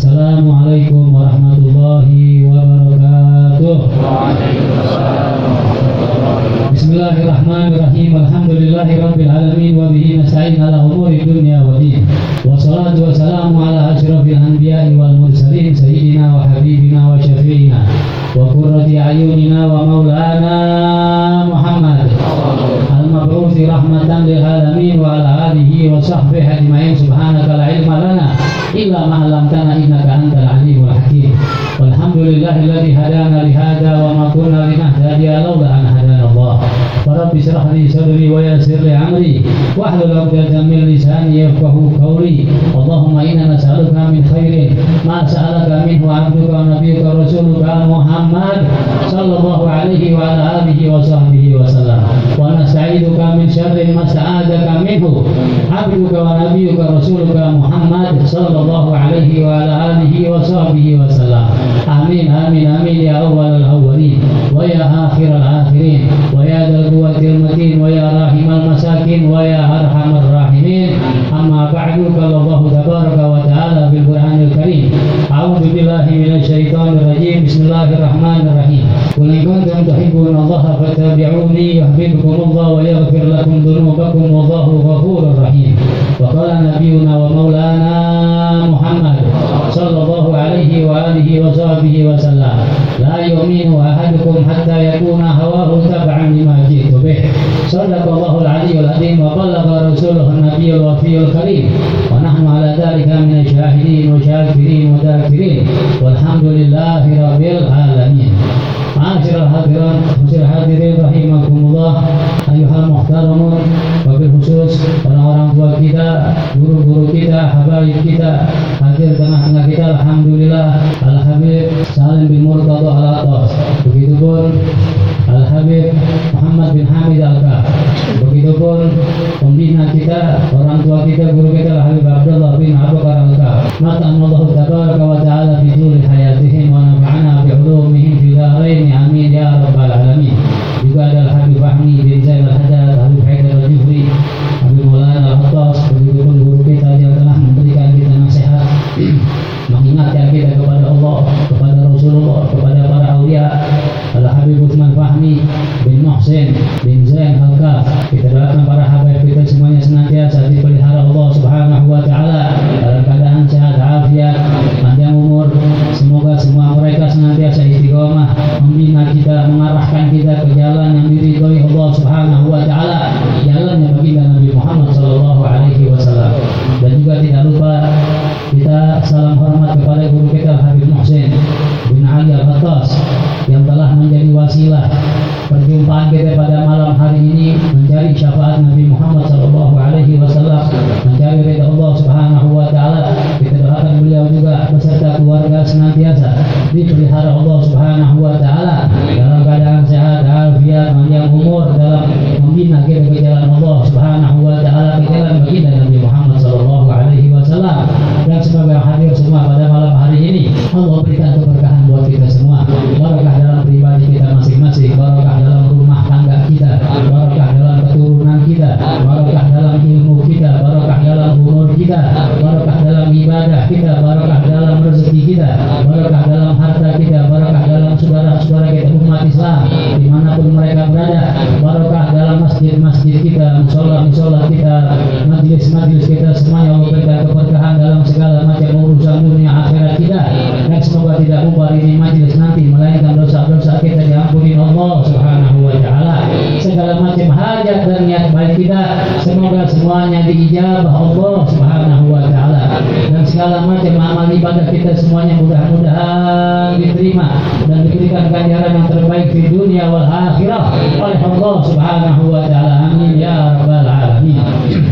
Assalamualaikum warahmatullahi wabarakatuh. Bismillahirrahmanirrahim. Alhamdulillahirabbil alamin wa bihi nasta'in ala umuri dunya wa din. Wassalatu wassalamu ala asyrafil anbiya'i wal mursalin sayyidina wa habibina wa syafi'ina wa qurrati ayunina wa maulana Muhammad al-mab'uthi rahmatan lil alamin wa ala alihi wa sahbihi ajma'in subhanaka la ilma lana illa ma 'allamtana innaka antal alimul hakim. Walhamdulillahilladzi hadana li hadza wa ma kunna linahtadiya laula an hadana Allah. Rabbi shrah li sadri wa yassir li amri wahlul 'uqdatam min lisani yafqahu qawli. Allahumma inna nas'aluka min khairin ma sa'alaka minhu 'abduka wa nabiyyuka rasuluka Muhammad sallallahu alaihi wa ala alihi wa sahbihi wa sallam. Wa nasta'iduka min syarri ma sta'adaka minhu 'abduka wa nabiyyuka rasuluka Muhammad sallallahu alaihi wa ala alihi wa sahbihi wa sallam. Amin amin amin ya nabiyyul wafiyul karim. Wa nahnu ala dhalika min asyahidin wa syakirin wa dhakirin. Walhamdulillahi rabbil alamin. Ma'asyiral hadirin, ma'asyiral hadirin rahimakumullah, ayuhal muhtaramun, wabil khusus orang-orang tua kita, guru-guru kita, habaib kita, hadir tengah-tengah kita, alhamdulillah, Al-Habib Salim bin Murtado Al-Atas. Begitupun Al-Habib Muhammad bin Hamid Al-Kaf. Begitupun pembina kita, orang tua kita, guru kita, Al-Habib Abdullah bin Abu Bakar Al-Kaf. Mata Allah Ta'ala mengarahkan kita ke Allah berikan keberkahan dalam segala macam urusan dunia akhirat kita dan semoga tidak bubar ini majlis nanti melainkan dosa-dosa kita diampuni Allah Subhanahu wa taala. Segala macam hajat dan niat baik kita semoga semuanya diijabah Allah Subhanahu wa taala. Dan segala macam amal ibadah kita semuanya mudah-mudahan diterima diberikan ganjaran yang terbaik di dunia wal akhirah oleh Allah Subhanahu wa taala amin ya rabbal alamin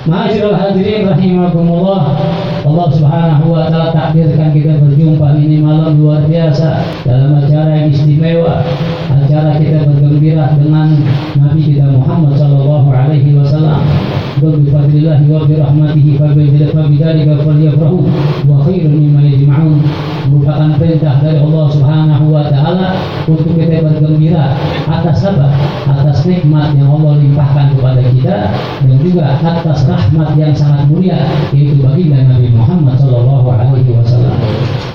Ma'asyiral hadirin rahimakumullah Allah Subhanahu wa taala takdirkan kita berjumpa ini malam luar biasa dalam acara yang istimewa acara kita bergembira dengan Nabi kita Muhammad sallallahu alaihi wasallam بفضل وبرحمته فبذلك فليفرحوا وخير مما يجمعون merupakan perintah dari Allah Subhanahu wa taala untuk kita bergembira atas apa? Atas nikmat yang Allah limpahkan kepada kita dan juga atas rahmat yang sangat mulia yaitu baginda Nabi Muhammad sallallahu alaihi wasallam.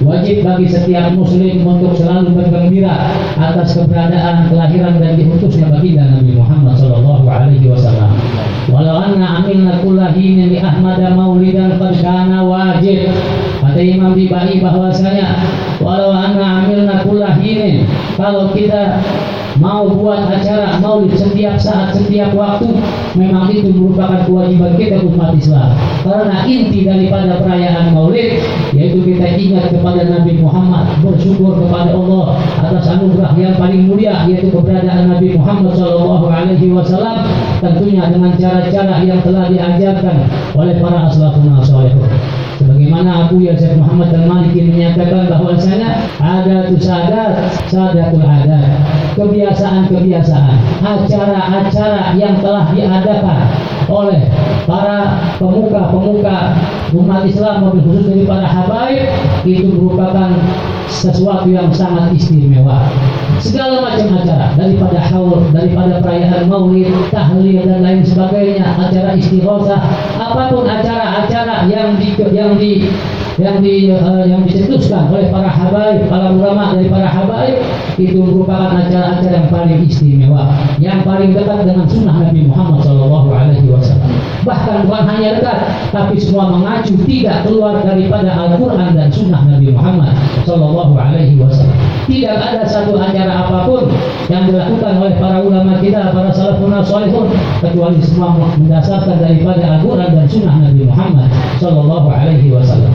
Wa Wajib bagi setiap muslim untuk selalu bergembira atas keberadaan kelahiran dan diutusnya baginda Nabi Muhammad sallallahu alaihi wasallam. Walau anna amilna kullahinin li Ahmad maulidan qad kana wajib. Kata Imam Bibai bahwasanya walau anna amilna kullahinin kalau kita mau buat acara maulid setiap saat, setiap waktu, memang itu merupakan kewajiban kita umat Islam. Karena inti daripada perayaan maulid, yaitu kita ingat kepada Nabi Muhammad, bersyukur kepada Allah atas anugerah yang paling mulia, yaitu keberadaan Nabi Muhammad Shallallahu Alaihi Wasallam, tentunya dengan cara-cara yang telah diajarkan oleh para aslafun salihun. Sebagaimana Abu Yazid Muhammad al-Maliki menyatakan bahwasanya ada tu sadat, sadatul adat. Kebiasaan-kebiasaan, acara-acara yang telah diadakan oleh para pemuka-pemuka umat Islam mobil khusus dari para habaib itu merupakan sesuatu yang sangat istimewa segala macam acara. Daripada haul daripada perayaan maulid tahlil dan lain sebagainya. Acara istighosah apa pun acara-acara yang di yang di yang di uh, yang oleh para habaib, para ulama dari para habaib itu merupakan acara-acara yang paling istimewa, yang paling dekat dengan sunnah Nabi Muhammad Shallallahu Alaihi Wasallam. Bahkan bukan hanya dekat, tapi semua mengacu tidak keluar daripada Al-Quran dan sunnah Nabi Muhammad Shallallahu Alaihi Wasallam. Tidak ada satu acara apa pun yang dilakukan oleh para ulama kita, para salafun salihun, kecuali semua mendasarkan daripada Al-Quran dan sunnah Nabi Muhammad Shallallahu Alaihi Wasallam.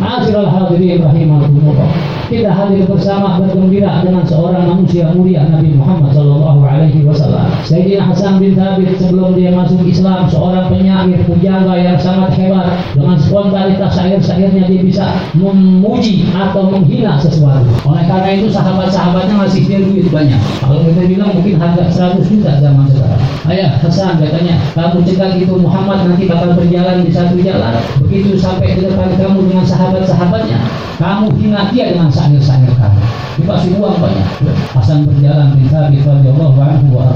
Ma'asyiral hadirin rahimakumullah. Kita hadir bersama bergembira dengan seorang manusia mulia Nabi Muhammad sallallahu alaihi wasallam. Sayyidina Hasan bin Thabit sebelum dia masuk Islam seorang penyair pujangga yang sangat hebat dengan spontanitas syair-syairnya dia bisa memuji atau menghina sesuatu. Oleh karena itu sahabat-sahabatnya masih dia duit banyak. Kalau kita bilang mungkin harga 100 juta zaman sekarang. Ayah Hasan katanya, kamu cegat itu Muhammad nanti bakal berjalan di satu jalan. Begitu sampai di depan kamu dengan sahabat-sahabatnya kamu hina dia dengan syair-syair kamu. Dikasih uang banyak. Hasan berjalan bin Thabit radhiyallahu anhu wa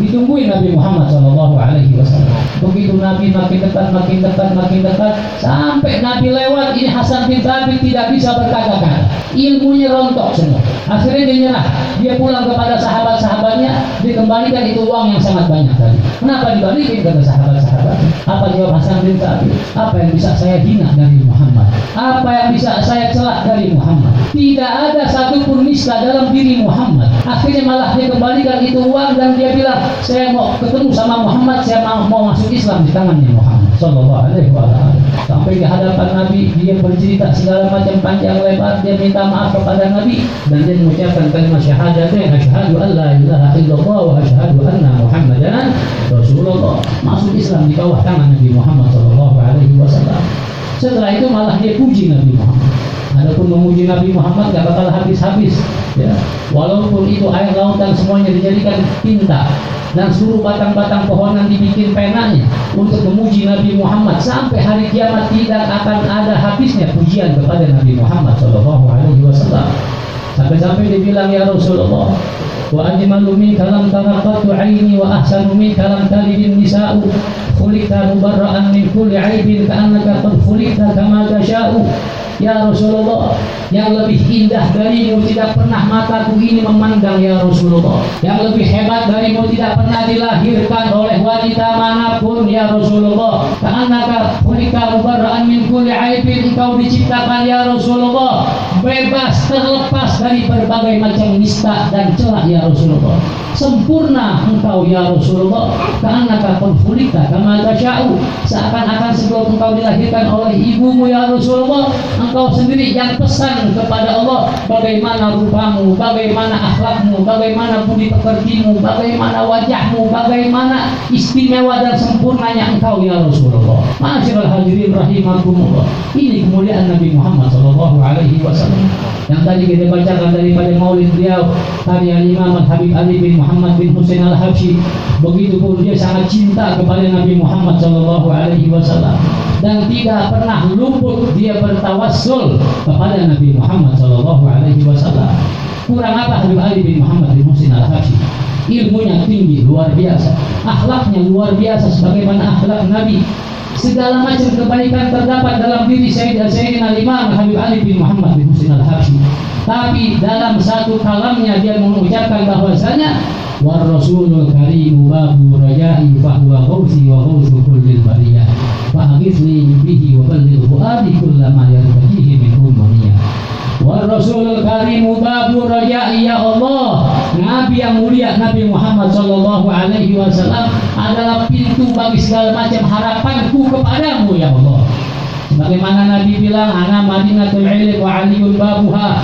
ditungguin Nabi Muhammad Shallallahu Alaihi Wasallam. Begitu Nabi makin dekat makin dekat makin dekat sampai Nabi lewat ini Hasan bin Thabit tidak bisa berkata-kata. Ilmunya rontok semua. Akhirnya dia nyerah. Dia pulang kepada sahabat-sahabatnya dikembalikan itu uang yang sangat banyak tadi. Kenapa dibalikin kepada sahabat-sahabat apa jawab Hasan bin apa yang bisa saya hina dari Muhammad? Apa yang bisa saya celak dari Muhammad? Tidak ada satupun nista dalam diri Muhammad. Akhirnya malah dia kembalikan itu uang dan dia bilang saya mau ketemu sama Muhammad, saya mau, mau masuk Islam di tangannya Muhammad Sallallahu Alaihi Wasallam. Sampai di hadapan Nabi, dia bercerita segala macam panjang lebar, dia minta maaf kepada Nabi dan dia mengucapkan kalimat syahadatnya, asyhadu an la ilaha illallah wa asyhadu anna Muhammadan Rasulullah. Masuk Islam di bawah tangan Nabi Muhammad Sallallahu Alaihi Wasallam. Setelah itu malah dia puji Nabi Muhammad. Adapun memuji Nabi Muhammad gak bakal habis-habis. Ya. Walaupun itu air lautan semuanya dijadikan tinta, dan seluruh batang-batang pohonan dibikin penanya untuk memuji Nabi Muhammad sampai hari kiamat tidak akan ada habisnya pujian kepada Nabi Muhammad Shallallahu Alaihi Wasallam sampai-sampai dibilang ya Rasulullah wa ajmalu min kalam taraqatu aini wa ahsanu min kalam talidin nisa'u khuliqta mubarra'an min kulli aibin ka'annaka qad kama tasha'u. Ya Rasulullah yang lebih indah darimu tidak pernah mataku ini memandang ya Rasulullah. Yang lebih hebat darimu tidak pernah dilahirkan oleh wanita mana pun ya Rasulullah. Karena kulika mubarra'an min kulli aibin engkau diciptakan ya Rasulullah. Bebas terlepas dari berbagai macam nista dan celah ya Rasulullah sempurna engkau ya Rasulullah karena kulika kama tasya'u seakan-akan sebelum engkau dilahirkan oleh ibumu ya Rasulullah engkau sendiri yang pesan kepada Allah bagaimana rupamu, bagaimana akhlakmu, bagaimana budi pekertimu, bagaimana wajahmu, bagaimana istimewa dan sempurnanya engkau ya Rasulullah. Masyaallah hadirin rahimakumullah. Ini kemuliaan Nabi Muhammad sallallahu alaihi wasallam. Yang tadi kita bacakan daripada maulid beliau karya Imam Habib Ali bin Muhammad bin Husain Al-Habsyi. Begitupun dia sangat cinta kepada Nabi Muhammad sallallahu alaihi wasallam dan tidak pernah luput dia bertawassul kepada Nabi Muhammad Shallallahu Alaihi Wasallam. Kurang apa Habib Ali bin Muhammad bin Musin al Haji? Ilmunya tinggi, luar biasa. Akhlaknya luar biasa sebagaimana akhlak Nabi segala macam kebaikan terdapat dalam diri Sayyidina Sayyidina Imam Habib Ali bin Muhammad bin Husain al-Habsyi tapi dalam satu kalamnya dia mengucapkan bahwasanya war rasulul karim babu rajai fahuwa ghausi wa ghausu kullil bariyah fa bihi wa balligh fuadi kullama yartajihi min ummaniyah Wa Rasulul Karim babu rajai ya Allah. Nabi yang mulia Nabi Muhammad Shallallahu Alaihi Wasallam adalah pintu bagi segala macam harapanku kepadamu ya Allah. Bagaimana Nabi bilang, "Ana Madinatul Ilm wa Aliun babuha."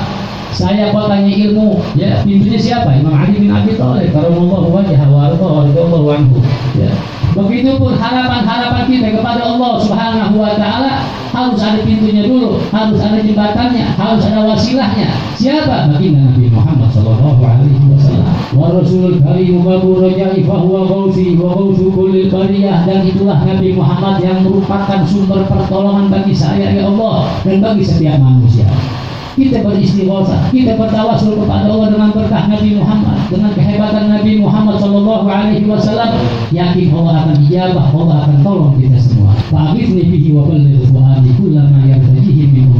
Saya kotanya ilmu, ya pintunya siapa? Imam Ali bin Abi Thalib, karamallahu wajhah wa radhiyallahu anhu. Ya. Begitupun harapan-harapan kita kepada Allah Subhanahu wa taala harus ada pintunya dulu, harus ada jembatannya, harus ada wasilahnya. Siapa? Baginda Nabi Muhammad sallallahu alaihi wasallam. Wa rasulul karim wa rajai fa huwa ghausi wa kullil bariyah dan itulah Nabi Muhammad yang merupakan sumber pertolongan bagi saya ya Allah dan bagi setiap manusia kita beristighosa, kita bertawasul kepada Allah dengan berkah Nabi Muhammad, dengan kehebatan Nabi Muhammad Shallallahu Alaihi Wasallam, yakin Allah akan ijabah, Allah akan tolong kita semua. Fa'afidni bihi wa balligh fuadi kullama yartajihi min.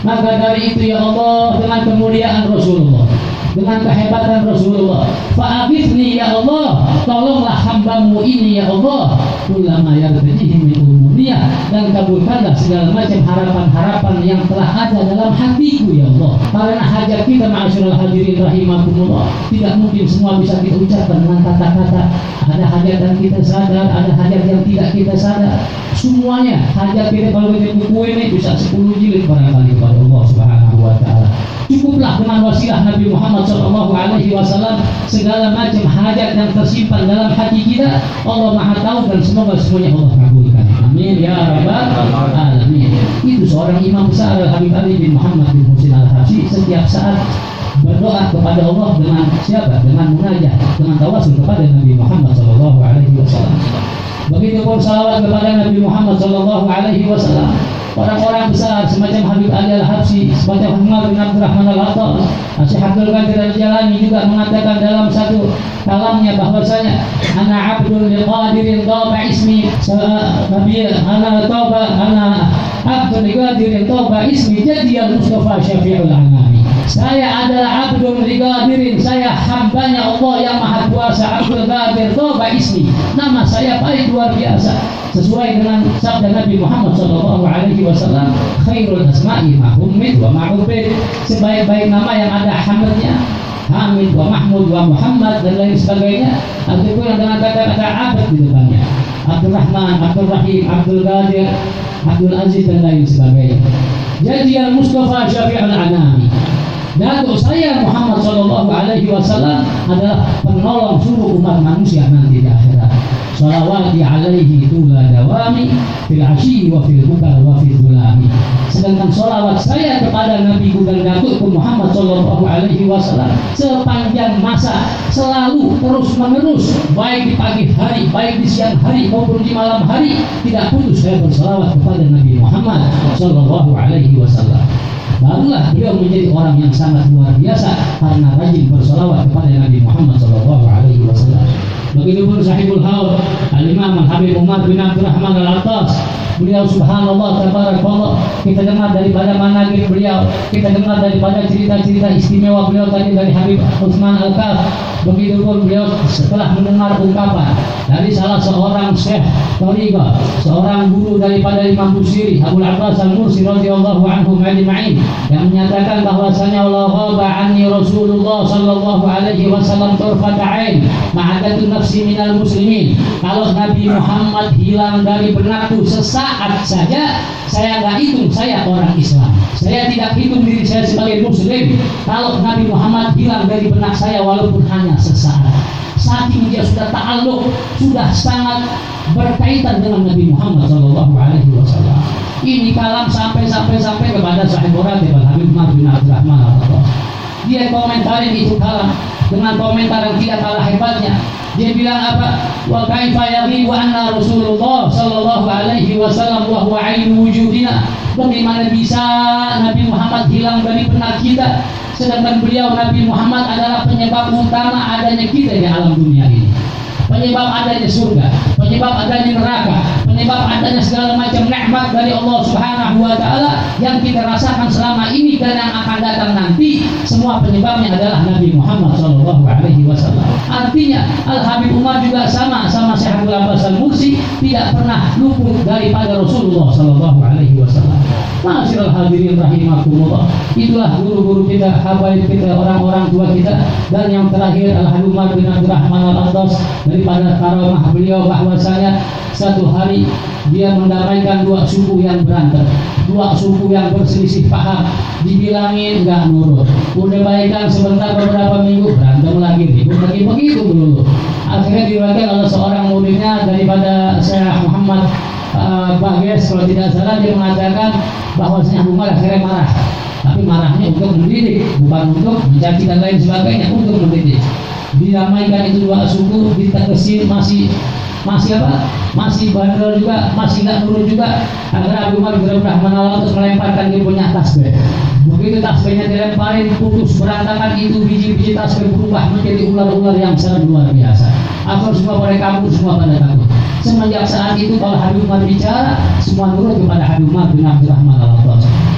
Maka dari itu ya Allah dengan kemuliaan Rasulullah, dengan kehebatan Rasulullah. Fa'afidni ya Allah, tolonglah hambamu ini ya Allah. Kullama yartajihi min umumnya dan kabulkanlah segala macam harapan-harapan yang telah ada dalam hati itu ya Allah karena hajat kita ma'asyiral hadirin rahimakumullah tidak mungkin semua bisa kita ucapkan dengan kata-kata ada hajat yang kita sadar ada hajat yang tidak kita sadar semuanya hajat kita kalau kita buku ini bisa 10 jilid barangkali kepada Allah subhanahu wa ta'ala cukuplah dengan wasilah Nabi Muhammad Shallallahu Alaihi Wasallam. Segala macam hajat yang tersimpan dalam hati kita Allah Maha tahu dan semoga semuanya Allah kabulkan. Amin. Ya rabbal alamin. Itu seorang imam besar Habib Ali bin Muhammad bin Husin al Habsyi setiap saat berdoa kepada Allah dengan siapa? Dengan munajat dengan tawasul kepada Nabi Muhammad Shallallahu Alaihi Wasallam. Begitu pun salawat kepada Nabi Muhammad Shallallahu Alaihi Wasallam orang-orang besar semacam Habib Ali Al-Habsyi, semacam Umar bin Abdurrahman Al-Attas, Syekh Abdul Qadir Al-Jalani juga mengatakan dalam satu kalamnya bahwasanya ana abdul liqadirin taba ismi Nabi ana taba ana abdul liqadirin taba ismi jadi al-Mustafa Syafi'ul Anami saya adalah abdul liqadirin saya hambanya Allah yang maha kuasa Abdul Qadir taba ismi. Nama saya paling luar biasa. Sesuai dengan sabda Nabi Muhammad Shallallahu Alaihi Wasallam khairul asma'i mahumid wa ma'ubid sebaik-baik nama yang ada hamidnya Hamid wa Mahmud wa Muhammad dan lain sebagainya ataupun yang dengan kata-kata abad di depannya. Abdul Rahman, Abdul Rahim, Abdul Qadir, Abdul Aziz dan lain sebagainya. Jadi yang Mustafa Syafi'ul Anami Datuk saya Muhammad Shallallahu Alaihi Wasallam adalah penolong seluruh umat manusia nanti di akhirat. Salawati alaihi tula dawami fil asyi wa fil bukar wa fil zulami sedangkan salawat saya kepada Nabi dan Datuk Muhammad sallallahu alaihi wasallam sepanjang masa selalu terus menerus baik di pagi hari baik di siang hari maupun di malam hari tidak putus saya bersalawat kepada Nabi Muhammad sallallahu alaihi wasallam barulah beliau menjadi orang yang sangat luar biasa karena rajin bersalawat kepada Nabi Muhammad wasallam Begitupun sahibul haud Al-Imam Habib Umar bin Abdurrahman Al-Attas Beliau subhanallah tabarakallah. Kita dengar daripada managib beliau. Kita dengar daripada cerita-cerita istimewa beliau tadi dari Habib Utsman Al-Kaf Begitupun beliau setelah mendengar ungkapan Dari salah seorang syekh Toriqa Seorang guru daripada Imam Busiri Abu Abbas Al-Mursi radhiyallahu anhu ma'in Yang menyatakan bahwasanya Allah ghaba anni Rasulullah sallallahu alaihi wasallam turfata ain Ma'adatun nafsi minal muslimin. Kalau Nabi Muhammad hilang dari benakku sesaat saja saya nggak hitung saya orang Islam. Saya tidak hitung diri saya sebagai muslim. Kalau Nabi Muhammad hilang dari benak saya walaupun hanya sesaat. Saking dia sudah ta'aluk sudah sangat berkaitan dengan Nabi Muhammad Shallallahu Alaihi Wasallam. Ini kalam sampai sampai sampai kepada Sahib Muratib Habib Umar dia komentarin itu kalam dengan komentar yang tidak kalah hebatnya dia bilang apa? Wa kaifa wa anna Rasulullah sallallahu alaihi wasallam wa huwa ainu wujudina. Bagaimana bisa Nabi Muhammad hilang dari benak kita sedangkan beliau Nabi Muhammad adalah penyebab utama adanya kita di alam dunia ini. Penyebab adanya surga penyebab adanya neraka penyebab adanya segala macam nikmat dari Allah Subhanahu wa taala yang kita rasakan selama ini dan yang akan datang nanti semua penyebabnya adalah Nabi Muhammad Shallallahu alaihi wasallam. Artinya Al Habib Umar juga sama sama Syekh Abdul Abbas Al tidak pernah luput daripada Rasulullah Shallallahu alaihi wasallam. Masyiral hadirin rahimakumullah. Itulah guru-guru kita, habaib kita, orang-orang tua kita dan yang terakhir Al Habib Umar bin Abdurrahman Al Adas daripada karamah beliau bahwasanya satu hari dia mendamaikan dua suku yang berantem dua suku yang berselisih paham. Dibilangin nggak nurut. Udah baikan sebentar beberapa minggu berantem lagi. Ribut lagi begitu dulu. Akhirnya diwakil oleh seorang muridnya daripada Syekh Muhammad uh, kalau tidak salah dia mengatakan bahwa Syekh Umar akhirnya marah. Tapi marahnya untuk mendidik bukan untuk mencaci dan lain sebagainya untuk mendidik. Diramaikan itu dua suku ditegesin masih masih apa? Masih bandel juga, masih nggak nurut juga. Agar Abu Umar bin Rahman untuk melemparkan dia punya tasbih. Begitu tasbihnya dilemparin, putus berantakan itu biji-biji tasbih berubah menjadi ular-ular yang sangat luar biasa. Aku semua pada kabur, semua pada takut. Semenjak saat itu kalau Habib Umar bicara, semua nurut kepada Habib Umar bin Abdurrahman al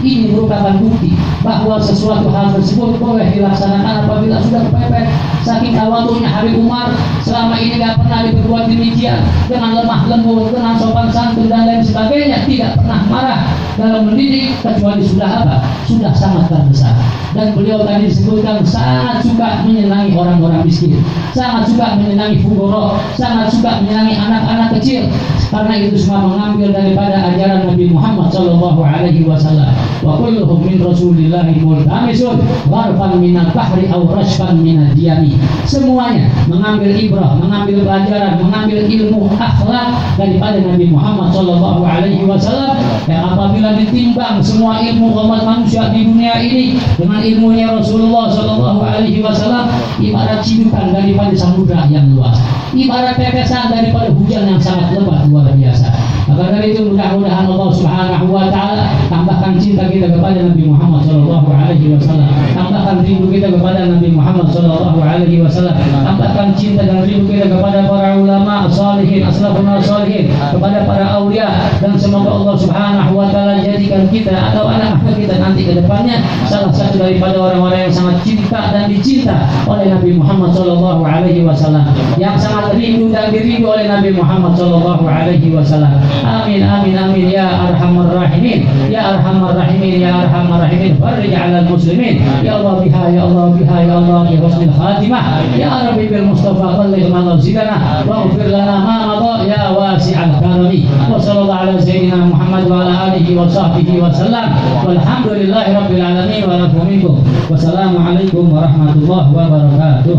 Ini merupakan bukti bahwa sesuatu hal tersebut boleh dilaksanakan apabila sudah kepepet. Saking tawadunya Habib Umar selama ini tidak pernah diperbuat demikian dengan lemah lembut, dengan sopan santun dan lain sebagainya, tidak pernah marah dalam mendidik kecuali sudah apa? Sudah sangat terbesar. Dan beliau tadi disebutkan sangat suka menyenangi orang-orang miskin, sangat suka menyenangi fugoro, sangat suka menyenangi anak-anak kecil karena itu semua mengambil daripada ajaran Nabi Muhammad Shallallahu Alaihi Wasallam. Wa kulluhum min Rasulillahi multamisun warfan minal bahri aw rashfan minal diyami. Semuanya mengambil ibrah, mengambil pelajaran, mengambil ilmu akhlak daripada Nabi Muhammad Shallallahu Alaihi Wasallam. Yang apabila ditimbang semua ilmu umat manusia di dunia ini dengan ilmunya Rasulullah Shallallahu Alaihi Wasallam, ibarat cidukan daripada samudra yang luas, ibarat tetesan daripada hujan yang sangat lebat luar biasa. Maka dari itu mudah-mudahan Allah Subhanahu wa taala tambahkan cinta kita kepada Nabi Muhammad sallallahu alaihi wasallam. Tambahkan rindu kita kepada Nabi Muhammad sallallahu alaihi wasallam. Tambahkan cinta dan rindu kita kepada para ulama salihin, aslafun salihin, kepada para aulia dan semoga Allah Subhanahu wa taala jadikan kita atau anak-anak kita nanti ke depannya salah satu daripada orang-orang yang sangat cinta dan dicinta oleh Nabi Muhammad sallallahu alaihi wasallam. Yang sangat rindu dan dirindu oleh Nabi Muhammad sallallahu alaihi wasallam. Amin amin amin ya arhamar rahimin. Ya arhamar rahimin ya arhamar rahimin. Farij 'alal muslimin. Ya Allah biha ya Allah biha ya Allah bi husnil khatimah. Ya Rabbi bil Mustafa balligh manzilana wa ighfir lana ma madha ya wasi'al karami. Wa sallallahu ala sayyidina Muhammad wa ala alihi wa sahbihi wa sallam. Walhamdulillahi rabbil alamin wa lakum minkum. Wassalamualaikum warahmatullahi wabarakatuh.